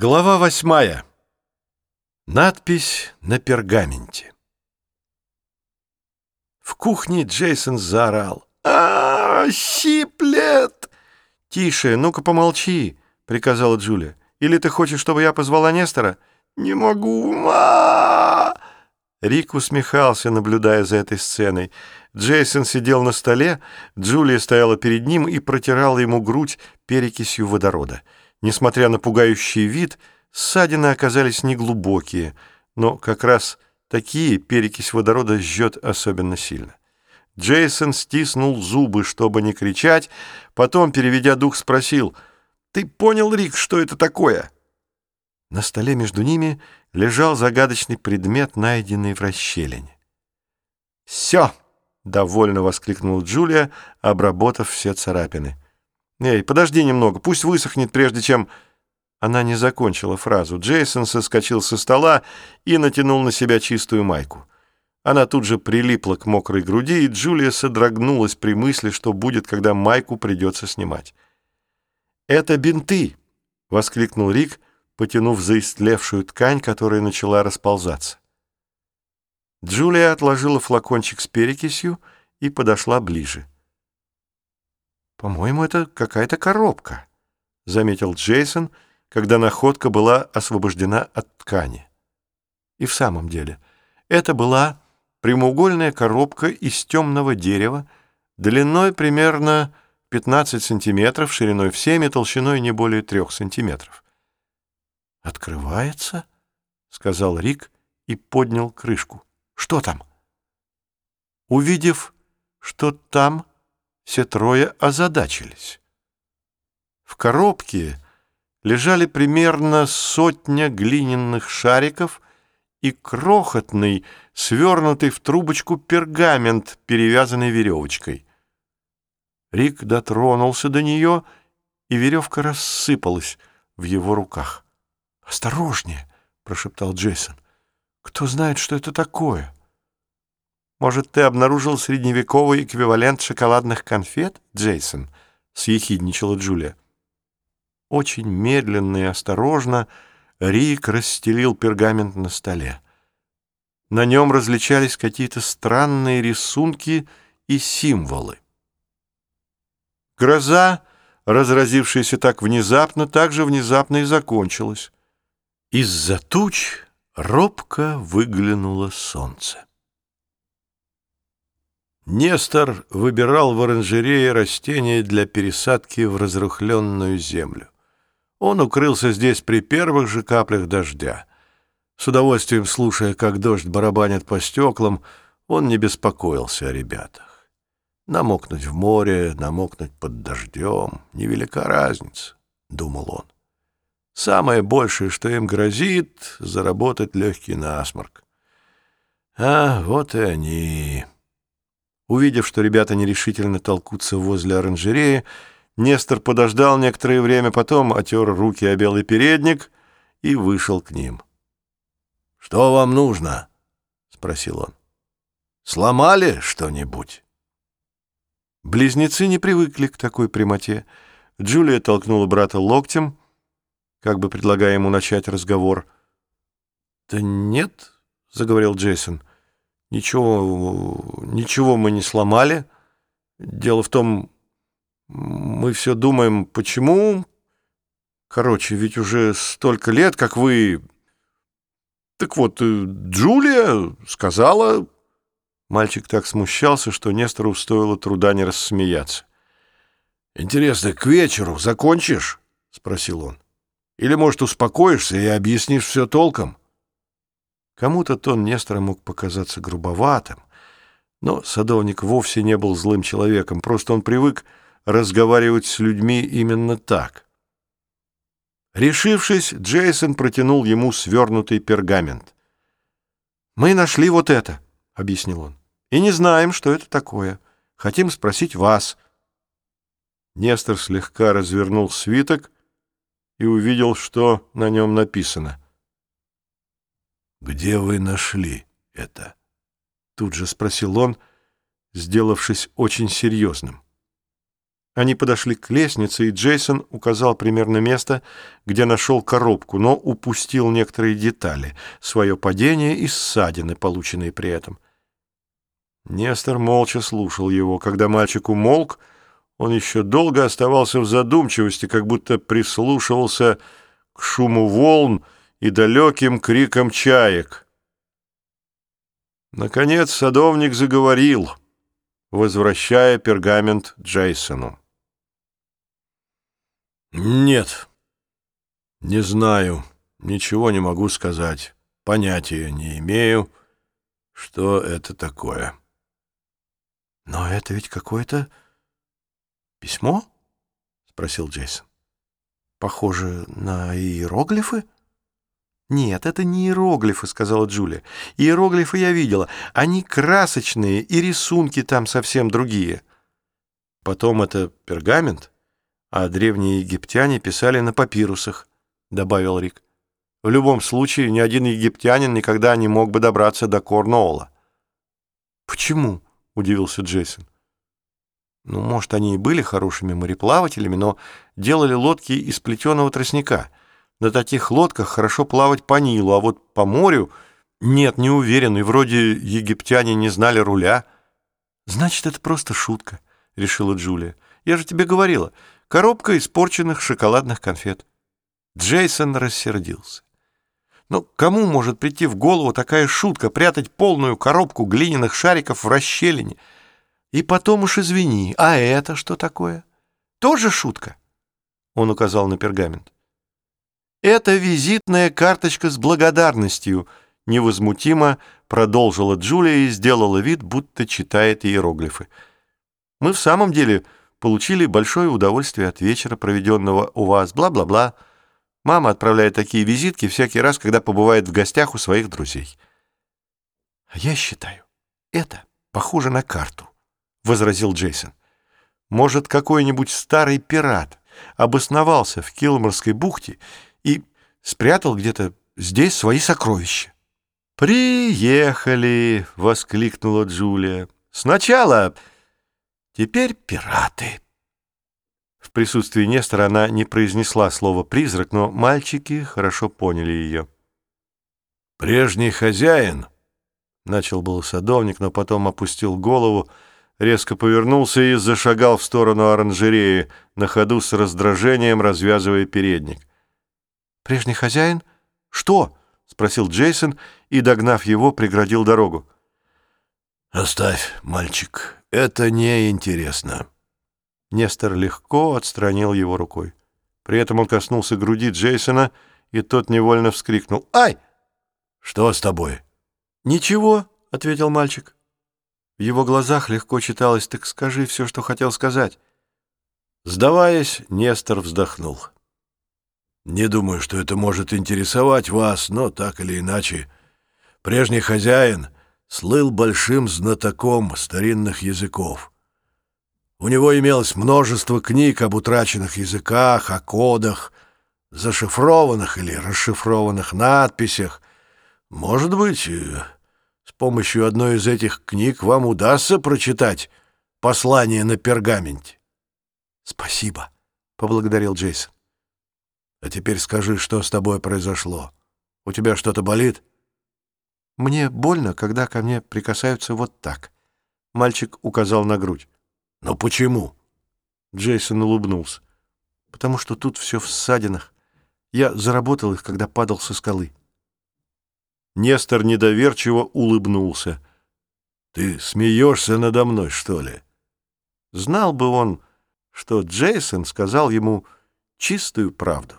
Глава восьмая. Надпись на пергаменте. В кухне Джейсон заорал. а, щиплет! «Тише, ну-ка помолчи», — приказала Джулия. «Или ты хочешь, чтобы я позвала Нестора?» «Не могу, ма!» Рик усмехался, наблюдая за этой сценой. Джейсон сидел на столе, Джулия стояла перед ним и протирала ему грудь перекисью водорода. Несмотря на пугающий вид, ссадины оказались неглубокие, но как раз такие перекись водорода жжет особенно сильно. Джейсон стиснул зубы, чтобы не кричать, потом, переведя дух, спросил, «Ты понял, Рик, что это такое?» На столе между ними лежал загадочный предмет, найденный в расщелине. «Все!» — довольно воскликнул Джулия, обработав все царапины. «Эй, подожди немного, пусть высохнет, прежде чем...» Она не закончила фразу. Джейсон соскочил со стола и натянул на себя чистую майку. Она тут же прилипла к мокрой груди, и Джулия содрогнулась при мысли, что будет, когда майку придется снимать. «Это бинты!» — воскликнул Рик, потянув за истлевшую ткань, которая начала расползаться. Джулия отложила флакончик с перекисью и подошла ближе. «По-моему, это какая-то коробка», — заметил Джейсон, когда находка была освобождена от ткани. И в самом деле, это была прямоугольная коробка из темного дерева, длиной примерно 15 сантиметров, шириной в 7 и толщиной не более 3 сантиметров. «Открывается?» — сказал Рик и поднял крышку. «Что там?» Увидев, что там все трое озадачились. В коробке лежали примерно сотня глиняных шариков и крохотный, свернутый в трубочку пергамент, перевязанный веревочкой. Рик дотронулся до нее, и веревка рассыпалась в его руках. «Осторожнее!» — прошептал Джейсон. «Кто знает, что это такое?» «Может, ты обнаружил средневековый эквивалент шоколадных конфет, Джейсон?» — съехидничала Джулия. Очень медленно и осторожно Рик расстелил пергамент на столе. На нем различались какие-то странные рисунки и символы. Гроза, разразившаяся так внезапно, так же внезапно и закончилась. Из-за туч робко выглянуло солнце. Нестор выбирал в оранжерее растения для пересадки в разрухленную землю. Он укрылся здесь при первых же каплях дождя. С удовольствием слушая, как дождь барабанит по стеклам, он не беспокоился о ребятах. Намокнуть в море, намокнуть под дождем — невелика разница, — думал он. Самое большее, что им грозит, — заработать легкий насморк. А вот и они... Увидев, что ребята нерешительно толкутся возле оранжереи, Нестор подождал некоторое время, потом отер руки о белый передник и вышел к ним. «Что вам нужно?» — спросил он. «Сломали что-нибудь?» Близнецы не привыкли к такой прямоте. Джулия толкнула брата локтем, как бы предлагая ему начать разговор. «Да нет», — заговорил Джейсон, — Ничего, ничего мы не сломали. Дело в том, мы все думаем, почему... Короче, ведь уже столько лет, как вы... Так вот, э, Джулия сказала... Мальчик так смущался, что Нестору стоило труда не рассмеяться. «Интересно, к вечеру закончишь?» — спросил он. «Или, может, успокоишься и объяснишь все толком?» Кому-то тон Нестора мог показаться грубоватым, но садовник вовсе не был злым человеком, просто он привык разговаривать с людьми именно так. Решившись, Джейсон протянул ему свернутый пергамент. «Мы нашли вот это», — объяснил он, — «и не знаем, что это такое. Хотим спросить вас». Нестор слегка развернул свиток и увидел, что на нем написано — «Где вы нашли это?» Тут же спросил он, сделавшись очень серьезным. Они подошли к лестнице, и Джейсон указал примерно место, где нашел коробку, но упустил некоторые детали, свое падение и ссадины, полученные при этом. Нестор молча слушал его. Когда мальчик умолк, он еще долго оставался в задумчивости, как будто прислушивался к шуму волн и далеким крикам чаек. Наконец садовник заговорил, возвращая пергамент Джейсону. «Нет, не знаю, ничего не могу сказать, понятия не имею, что это такое». «Но это ведь какое-то письмо?» — спросил Джейсон. «Похоже на иероглифы?» «Нет, это не иероглифы», — сказала Джулия. «Иероглифы я видела. Они красочные, и рисунки там совсем другие». «Потом это пергамент?» а древние египтяне писали на папирусах», — добавил Рик. «В любом случае, ни один египтянин никогда не мог бы добраться до Корнуолла». «Почему?» — удивился Джейсон. «Ну, может, они и были хорошими мореплавателями, но делали лодки из плетеного тростника. На таких лодках хорошо плавать по Нилу, а вот по морю нет, не уверен, и вроде египтяне не знали руля». «Значит, это просто шутка», — решила Джулия. «Я же тебе говорила». Коробка испорченных шоколадных конфет. Джейсон рассердился. Но кому может прийти в голову такая шутка прятать полную коробку глиняных шариков в расщелине? И потом уж извини, а это что такое? Тоже шутка? Он указал на пергамент. Это визитная карточка с благодарностью, невозмутимо продолжила Джулия и сделала вид, будто читает иероглифы. Мы в самом деле получили большое удовольствие от вечера, проведенного у вас, бла-бла-бла. Мама отправляет такие визитки всякий раз, когда побывает в гостях у своих друзей. «Я считаю, это похоже на карту», — возразил Джейсон. «Может, какой-нибудь старый пират обосновался в Килморской бухте и спрятал где-то здесь свои сокровища?» «Приехали!» — воскликнула Джулия. «Сначала Теперь пираты. В присутствии Нестора она не произнесла слово «призрак», но мальчики хорошо поняли ее. «Прежний хозяин», — начал был садовник, но потом опустил голову, резко повернулся и зашагал в сторону оранжереи, на ходу с раздражением развязывая передник. «Прежний хозяин? Что?» — спросил Джейсон и, догнав его, преградил дорогу. «Оставь, мальчик, это неинтересно». Нестор легко отстранил его рукой. При этом он коснулся груди Джейсона, и тот невольно вскрикнул. «Ай!» «Что с тобой?» «Ничего», — ответил мальчик. В его глазах легко читалось «Так скажи все, что хотел сказать». Сдаваясь, Нестор вздохнул. «Не думаю, что это может интересовать вас, но так или иначе. Прежний хозяин слыл большим знатоком старинных языков. У него имелось множество книг об утраченных языках, о кодах, зашифрованных или расшифрованных надписях. Может быть, э, с помощью одной из этих книг вам удастся прочитать послание на пергаменте. «Спасибо», — поблагодарил Джейсон. «А теперь скажи, что с тобой произошло. У тебя что-то болит?» Мне больно, когда ко мне прикасаются вот так. Мальчик указал на грудь. Но почему? Джейсон улыбнулся. Потому что тут все в ссадинах. Я заработал их, когда падал со скалы. Нестор недоверчиво улыбнулся. «Ты смеешься надо мной, что ли?» Знал бы он, что Джейсон сказал ему чистую правду.